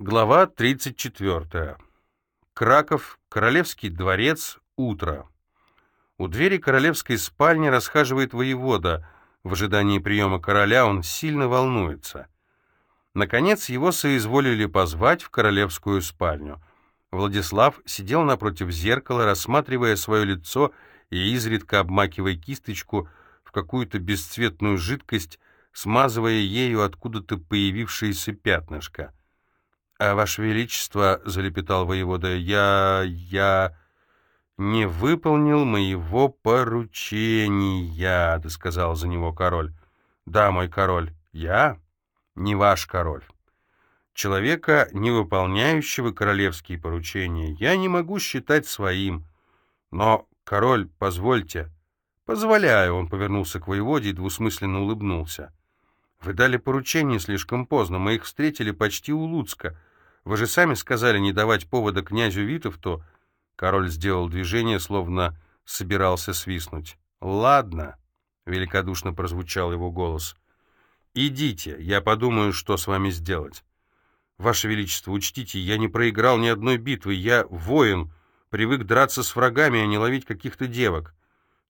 Глава 34. Краков, Королевский дворец, утро. У двери королевской спальни расхаживает воевода. В ожидании приема короля он сильно волнуется. Наконец его соизволили позвать в королевскую спальню. Владислав сидел напротив зеркала, рассматривая свое лицо и изредка обмакивая кисточку в какую-то бесцветную жидкость, смазывая ею откуда-то появившееся пятнышко. «А, Ваше Величество», — залепетал воевода, — «я... я...» «Не выполнил моего поручения», — досказал за него король. «Да, мой король, я не ваш король. Человека, не выполняющего королевские поручения, я не могу считать своим. Но, король, позвольте...» «Позволяю», — он повернулся к воеводе и двусмысленно улыбнулся. «Вы дали поручение слишком поздно, мы их встретили почти у Луцка». Вы же сами сказали не давать повода князю Витовту. Король сделал движение, словно собирался свистнуть. Ладно, великодушно прозвучал его голос. Идите, я подумаю, что с вами сделать. Ваше Величество, учтите, я не проиграл ни одной битвы, я воин, привык драться с врагами, а не ловить каких-то девок.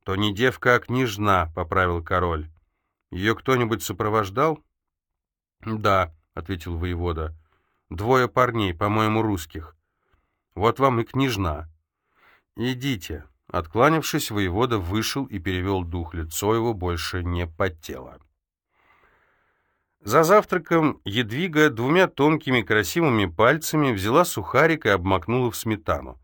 То не девка, а княжна, — поправил король. Ее кто-нибудь сопровождал? Да, — ответил воевода. Двое парней, по-моему, русских. Вот вам и княжна. Идите. Откланившись, воевода вышел и перевел дух. Лицо его больше не потело. За завтраком Едвига двумя тонкими красивыми пальцами взяла сухарик и обмакнула в сметану.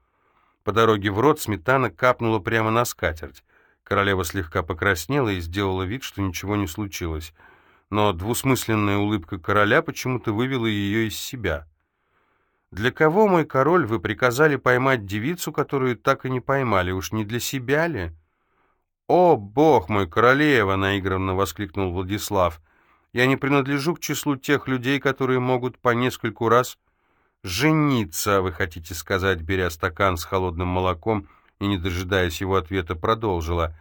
По дороге в рот сметана капнула прямо на скатерть. Королева слегка покраснела и сделала вид, что ничего не случилось но двусмысленная улыбка короля почему-то вывела ее из себя. «Для кого, мой король, вы приказали поймать девицу, которую так и не поймали? Уж не для себя ли?» «О, бог мой, королева!» — наигранно воскликнул Владислав. «Я не принадлежу к числу тех людей, которые могут по нескольку раз жениться, вы хотите сказать, беря стакан с холодным молоком и, не дожидаясь его ответа, продолжила.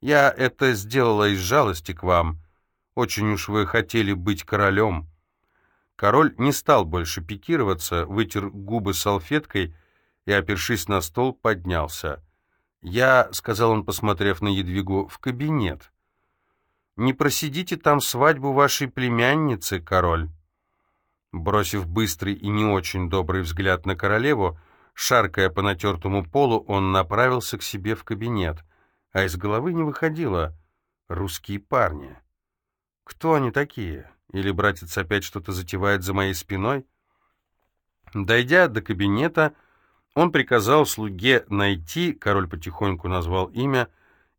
Я это сделала из жалости к вам». Очень уж вы хотели быть королем». Король не стал больше пикироваться, вытер губы салфеткой и, опершись на стол, поднялся. «Я», — сказал он, посмотрев на Едвигу, — «в кабинет». «Не просидите там свадьбу вашей племянницы, король». Бросив быстрый и не очень добрый взгляд на королеву, шаркая по натертому полу, он направился к себе в кабинет, а из головы не выходило «русские парни». Кто они такие? Или братец опять что-то затевает за моей спиной? Дойдя до кабинета, он приказал слуге найти, король потихоньку назвал имя,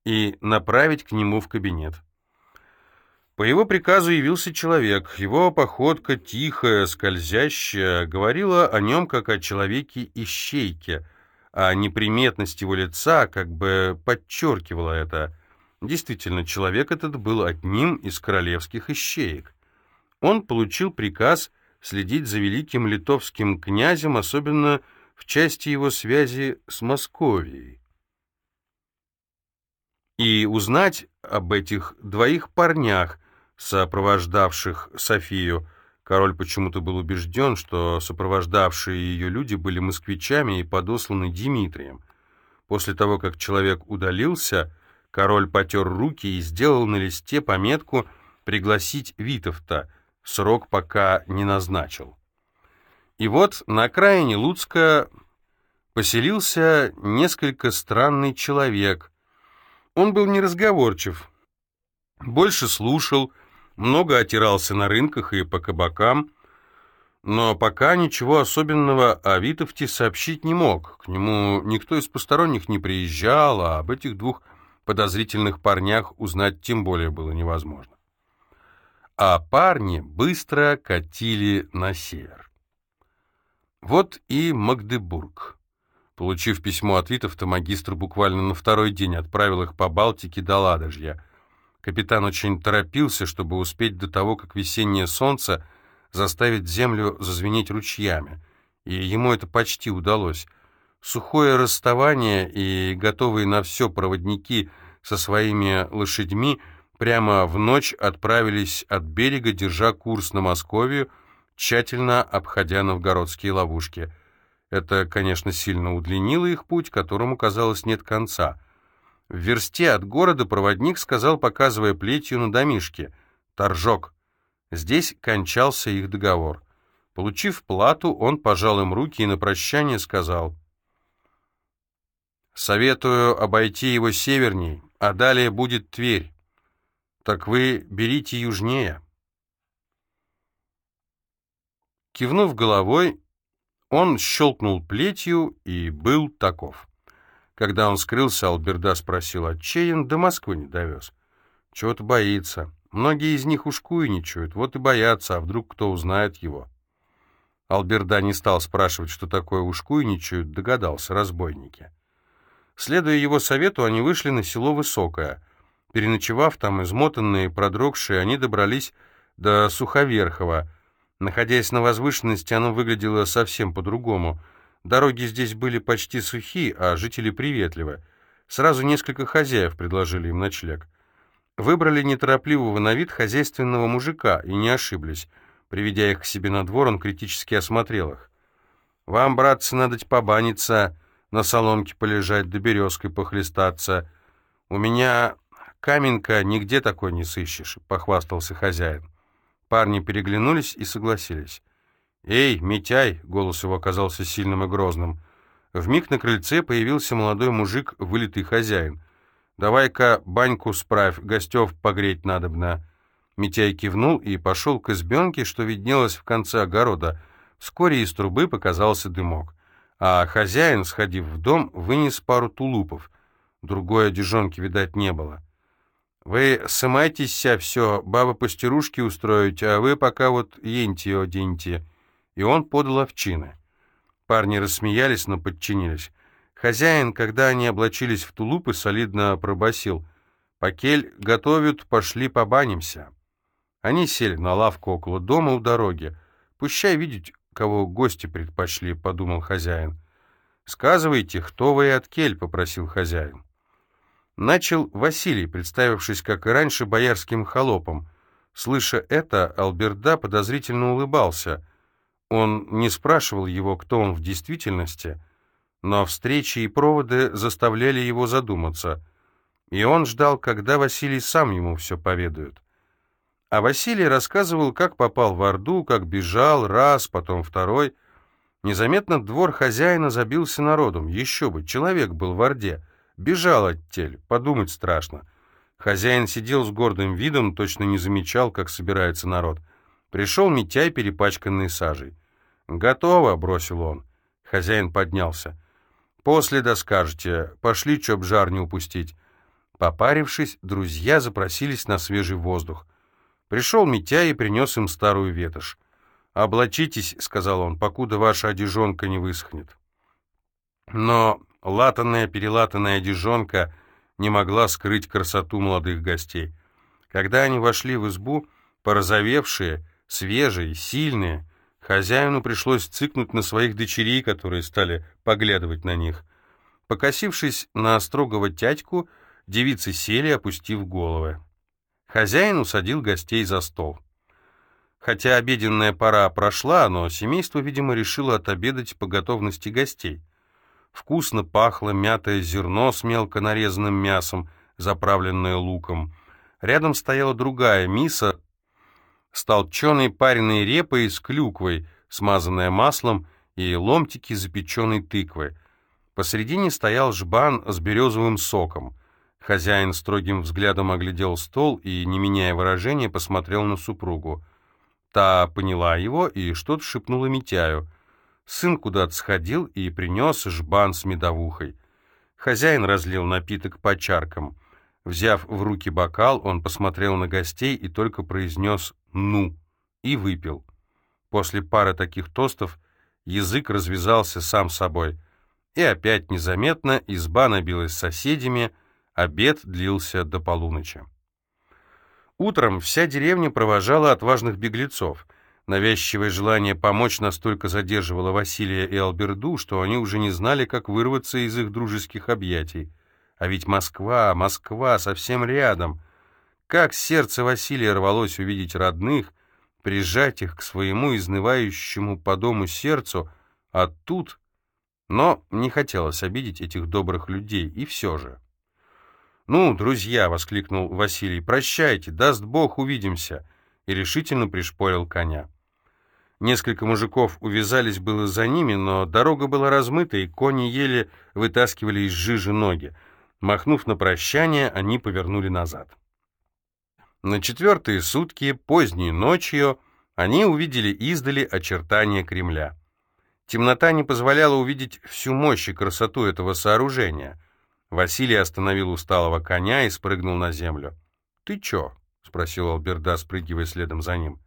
и направить к нему в кабинет. По его приказу явился человек. Его походка, тихая, скользящая, говорила о нем как о человеке-ищейке, а неприметность его лица как бы подчеркивала это. Действительно, человек этот был одним из королевских ищеек. Он получил приказ следить за великим литовским князем, особенно в части его связи с Московией. И узнать об этих двоих парнях, сопровождавших Софию, король почему-то был убежден, что сопровождавшие ее люди были москвичами и подосланы Дмитрием. После того, как человек удалился, Король потер руки и сделал на листе пометку «Пригласить Витовта». Срок пока не назначил. И вот на окраине Луцка поселился несколько странный человек. Он был неразговорчив, больше слушал, много отирался на рынках и по кабакам, но пока ничего особенного о Витовте сообщить не мог. К нему никто из посторонних не приезжал, а об этих двух подозрительных парнях узнать тем более было невозможно. А парни быстро катили на север. Вот и Магдебург. Получив письмо от Витовта, магистр буквально на второй день отправил их по Балтике до Ладожья. Капитан очень торопился, чтобы успеть до того, как весеннее солнце заставит землю зазвенеть ручьями, и ему это почти удалось — Сухое расставание и готовые на все проводники со своими лошадьми прямо в ночь отправились от берега, держа курс на Московию, тщательно обходя новгородские ловушки. Это, конечно, сильно удлинило их путь, которому, казалось, нет конца. В версте от города проводник сказал, показывая плетью на домишке, «Торжок». Здесь кончался их договор. Получив плату, он пожал им руки и на прощание сказал, «Советую обойти его северней, а далее будет Тверь. Так вы берите южнее». Кивнув головой, он щелкнул плетью и был таков. Когда он скрылся, Алберда спросил, а Чейн до Москвы не довез. Чего-то боится. Многие из них ушкуйничают, вот и боятся, а вдруг кто узнает его. Алберда не стал спрашивать, что такое ушкуйничают, догадался, разбойники. Следуя его совету, они вышли на село Высокое. Переночевав там, измотанные, продрогшие, они добрались до Суховерхова — Находясь на возвышенности, оно выглядело совсем по-другому. Дороги здесь были почти сухи, а жители приветливы. Сразу несколько хозяев предложили им ночлег. Выбрали неторопливого на вид хозяйственного мужика и не ошиблись. Приведя их к себе на двор, он критически осмотрел их. «Вам, братцы, надо побаниться, на соломке полежать, да березкой похлестаться. У меня каменка нигде такой не сыщешь», — похвастался хозяин. Парни переглянулись и согласились. «Эй, Митяй!» — голос его оказался сильным и грозным. Вмиг на крыльце появился молодой мужик, вылитый хозяин. «Давай-ка баньку справь, гостев погреть надобно». Митяй кивнул и пошел к избенке, что виднелось в конце огорода. Вскоре из трубы показался дымок. А хозяин, сходив в дом, вынес пару тулупов. Другой одежонки, видать, не было. Вы сымайтесь все, баба пастерушки устроить, а вы пока вот еньте оденьте». И он подал овчины. Парни рассмеялись, но подчинились. Хозяин, когда они облачились в тулупы, солидно пробасил. «Покель готовят, пошли побанимся». Они сели на лавку около дома у дороги. «Пущай видеть, кого гости предпочли», — подумал хозяин. «Сказывайте, кто вы и от кель», — попросил хозяин. Начал Василий, представившись, как и раньше, боярским холопом. Слыша это, Алберда подозрительно улыбался. Он не спрашивал его, кто он в действительности, но встречи и проводы заставляли его задуматься. И он ждал, когда Василий сам ему все поведает. А Василий рассказывал, как попал в Орду, как бежал, раз, потом второй. Незаметно двор хозяина забился народом. Еще бы, человек был в Орде — Бежал от тель, подумать страшно. Хозяин сидел с гордым видом, точно не замечал, как собирается народ. Пришел Митяй, перепачканный сажей. «Готово», — бросил он. Хозяин поднялся. «После доскажете. Пошли, чтоб жар не упустить». Попарившись, друзья запросились на свежий воздух. Пришел Митяй и принес им старую ветошь. «Облачитесь», — сказал он, — «покуда ваша одежонка не высохнет». Но Латанная, перелатанная одежонка не могла скрыть красоту молодых гостей. Когда они вошли в избу, порозовевшие, свежие, сильные, хозяину пришлось цикнуть на своих дочерей, которые стали поглядывать на них. Покосившись на строгого тятьку, девицы сели, опустив головы. Хозяин усадил гостей за стол. Хотя обеденная пора прошла, но семейство, видимо, решило отобедать по готовности гостей. Вкусно пахло мятое зерно с мелко нарезанным мясом, заправленное луком. Рядом стояла другая миса с толченой пареной репой с клюквой, смазанная маслом, и ломтики запеченной тыквы. Посредине стоял жбан с березовым соком. Хозяин строгим взглядом оглядел стол и, не меняя выражения, посмотрел на супругу. Та поняла его и что-то шепнула Митяю — Сын куда-то сходил и принес жбан с медовухой. Хозяин разлил напиток по чаркам. Взяв в руки бокал, он посмотрел на гостей и только произнес «ну» и выпил. После пары таких тостов язык развязался сам собой. И опять незаметно изба набилась соседями, обед длился до полуночи. Утром вся деревня провожала отважных беглецов — Навязчивое желание помочь настолько задерживало Василия и Алберду, что они уже не знали, как вырваться из их дружеских объятий. А ведь Москва, Москва, совсем рядом. Как сердце Василия рвалось увидеть родных, прижать их к своему изнывающему по дому сердцу, а тут... Но не хотелось обидеть этих добрых людей, и все же. «Ну, друзья!» — воскликнул Василий. «Прощайте, даст Бог, увидимся!» И решительно пришпорил коня. Несколько мужиков увязались было за ними, но дорога была размыта, и кони еле вытаскивали из жижи ноги. Махнув на прощание, они повернули назад. На четвертые сутки, поздней ночью, они увидели издали очертания Кремля. Темнота не позволяла увидеть всю мощь и красоту этого сооружения. Василий остановил усталого коня и спрыгнул на землю. «Ты чё?» — спросил Алберда, спрыгивая следом за ним.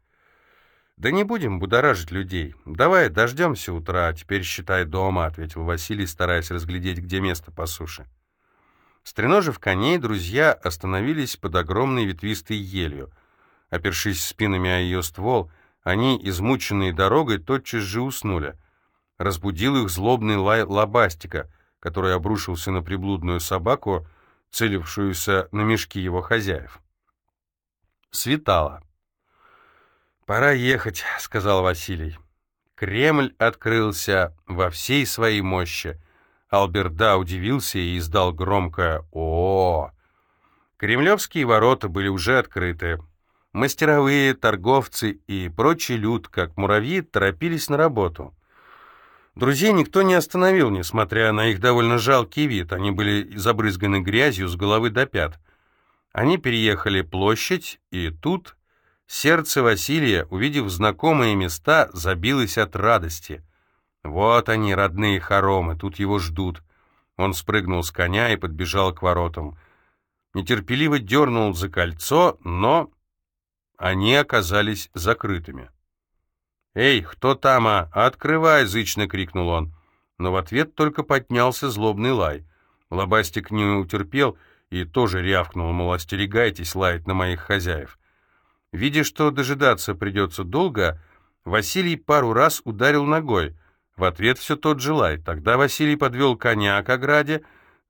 «Да не будем будоражить людей. Давай дождемся утра, а теперь считай дома», — ответил Василий, стараясь разглядеть, где место по суше. Стреножив коней, друзья остановились под огромной ветвистой елью. Опершись спинами о ее ствол, они, измученные дорогой, тотчас же уснули. Разбудил их злобный лай лобастика, который обрушился на приблудную собаку, целившуюся на мешки его хозяев. Светало. «Пора ехать», — сказал Василий. Кремль открылся во всей своей мощи, Алберда удивился и издал громкое «О!». Кремлевские ворота были уже открыты. Мастеровые, торговцы и прочий люд, как муравьи, торопились на работу. Друзей никто не остановил, несмотря на их довольно жалкий вид. Они были забрызганы грязью с головы до пят. Они переехали площадь, и тут сердце Василия, увидев знакомые места, забилось от радости — вот они, родные хоромы, тут его ждут. Он спрыгнул с коня и подбежал к воротам. Нетерпеливо дернул за кольцо, но они оказались закрытыми. «Эй, кто там, а? Открывай!» — зычно крикнул он. Но в ответ только поднялся злобный лай. Лобастик не утерпел и тоже рявкнул, мол, остерегайтесь лаять на моих хозяев. Видя, что дожидаться придется долго, Василий пару раз ударил ногой — в ответ все тот же лай. Тогда Василий подвел коня к ограде,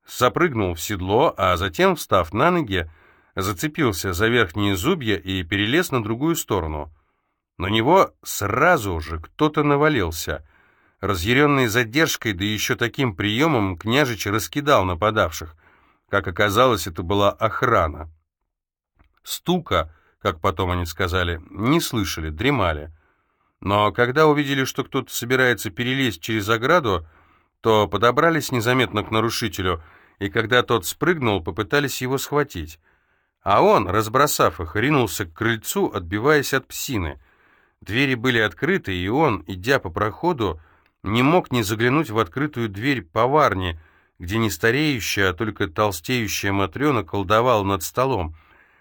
запрыгнул в седло, а затем, встав на ноги, зацепился за верхние зубья и перелез на другую сторону. На него сразу же кто-то навалился. Разъяренный задержкой, да еще таким приемом, княжич раскидал нападавших. Как оказалось, это была охрана. Стука, как потом они сказали, не слышали, дремали. Но когда увидели, что кто-то собирается перелезть через ограду, то подобрались незаметно к нарушителю, и когда тот спрыгнул, попытались его схватить. А он, разбросав их, ринулся к крыльцу, отбиваясь от псины. Двери были открыты, и он, идя по проходу, не мог не заглянуть в открытую дверь поварни, где не стареющая, а только толстеющая Матрена колдовала над столом.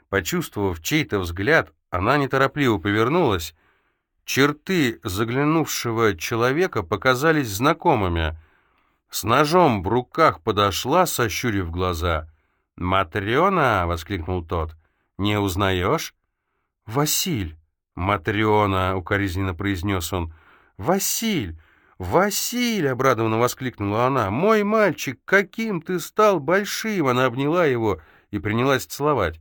Почувствовав чей-то взгляд, она неторопливо повернулась Черты заглянувшего человека показались знакомыми. С ножом в руках подошла, сощурив глаза. «Матрена!» — воскликнул тот. «Не узнаешь?» «Василь!» — Матрена! — укоризненно произнес он. «Василь! Василь!» — обрадованно воскликнула она. «Мой мальчик, каким ты стал большим!» Она обняла его и принялась целовать.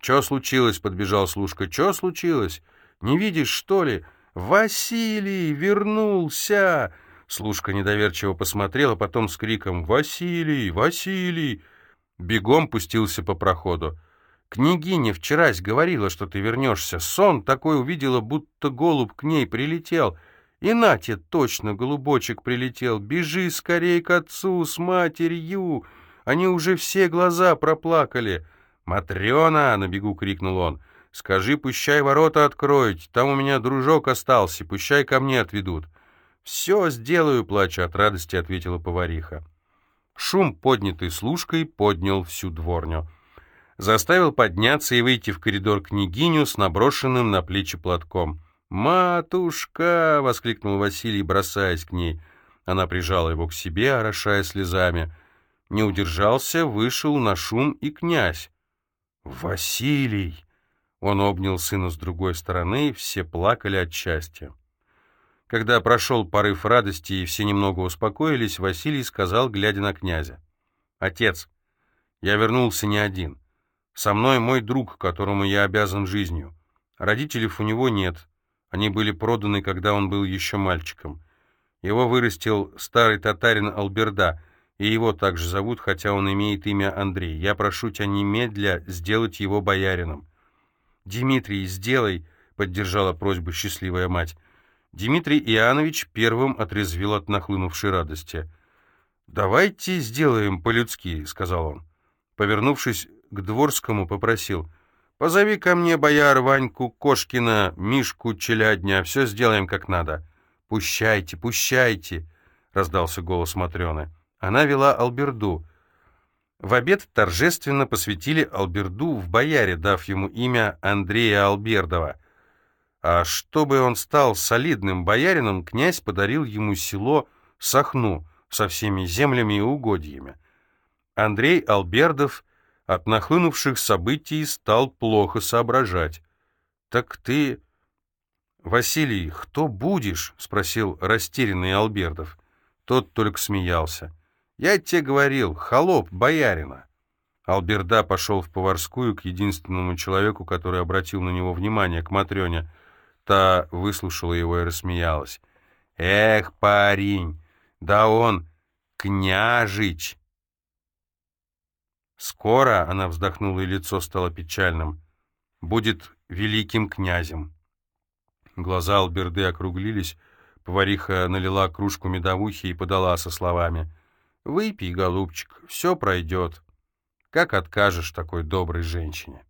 «Че случилось?» — подбежал служка. «Че случилось? Не видишь, что ли?» «Василий вернулся!» Служка недоверчиво посмотрела, потом с криком «Василий! Василий!» бегом пустился по проходу. «Княгиня вчерась говорила, что ты вернешься. Сон такой увидела, будто голубь к ней прилетел. И Натя точно, голубочек прилетел. Бежи скорее к отцу с матерью. Они уже все глаза проплакали». «Матрена!» — на бегу крикнул он. Скажи, пущай ворота откроют, там у меня дружок остался, пущай ко мне отведут». «Все сделаю», — плача от радости, ответила повариха. Шум, поднятый служкой, поднял всю дворню. Заставил подняться и выйти в коридор княгиню с наброшенным на плечи платком. «Матушка!» — воскликнул Василий, бросаясь к ней. Она прижала его к себе, орошая слезами. Не удержался, вышел на шум и князь. «Василий!» Он обнял сына с другой стороны, и все плакали от счастья. Когда прошел порыв радости и все немного успокоились, Василий сказал, глядя на князя. «Отец, я вернулся не один. Со мной мой друг, которому я обязан жизнью. Родителей у него нет, Они были проданы, когда он был еще мальчиком. Его вырастил старый татарин Алберда, и его также зовут, хотя он имеет имя Андрей. Я прошу тебя немедля сделать его боярином. «Дмитрий, сделай!» — поддержала просьбу счастливая мать. Дмитрий Иоаннович первым отрезвил от нахлынувшей радости. «Давайте сделаем по-людски», — сказал он. Повернувшись к Дворскому, попросил. «Позови ко мне бояр Ваньку Кошкина, Мишку Челядня, все сделаем как надо». «Пущайте, пущайте!» — раздался голос Матрены. Она вела Алберду. В обед торжественно посвятили Алберду в бояре, дав ему имя Андрея Албердова. А чтобы он стал солидным боярином, князь подарил ему село Сахну со всеми землями и угодьями. Андрей Албердов от нахлынувших событий стал плохо соображать. «Так ты...» «Василий, кто будешь?» — спросил растерянный Албердов. Тот только смеялся. «Я тебе говорил, холоп боярина». Алберда пошел в поварскую к единственному человеку, который обратил на него внимание, к Матрёне. Та выслушала его и рассмеялась. «Эх, парень, да он княжич!» Скоро, — она вздохнула, и лицо стало печальным, — будет великим князем. Глаза Алберды округлились, повариха налила кружку медовухи и подала со словами «Выпей, голубчик, все пройдет. Как откажешь такой доброй женщине?»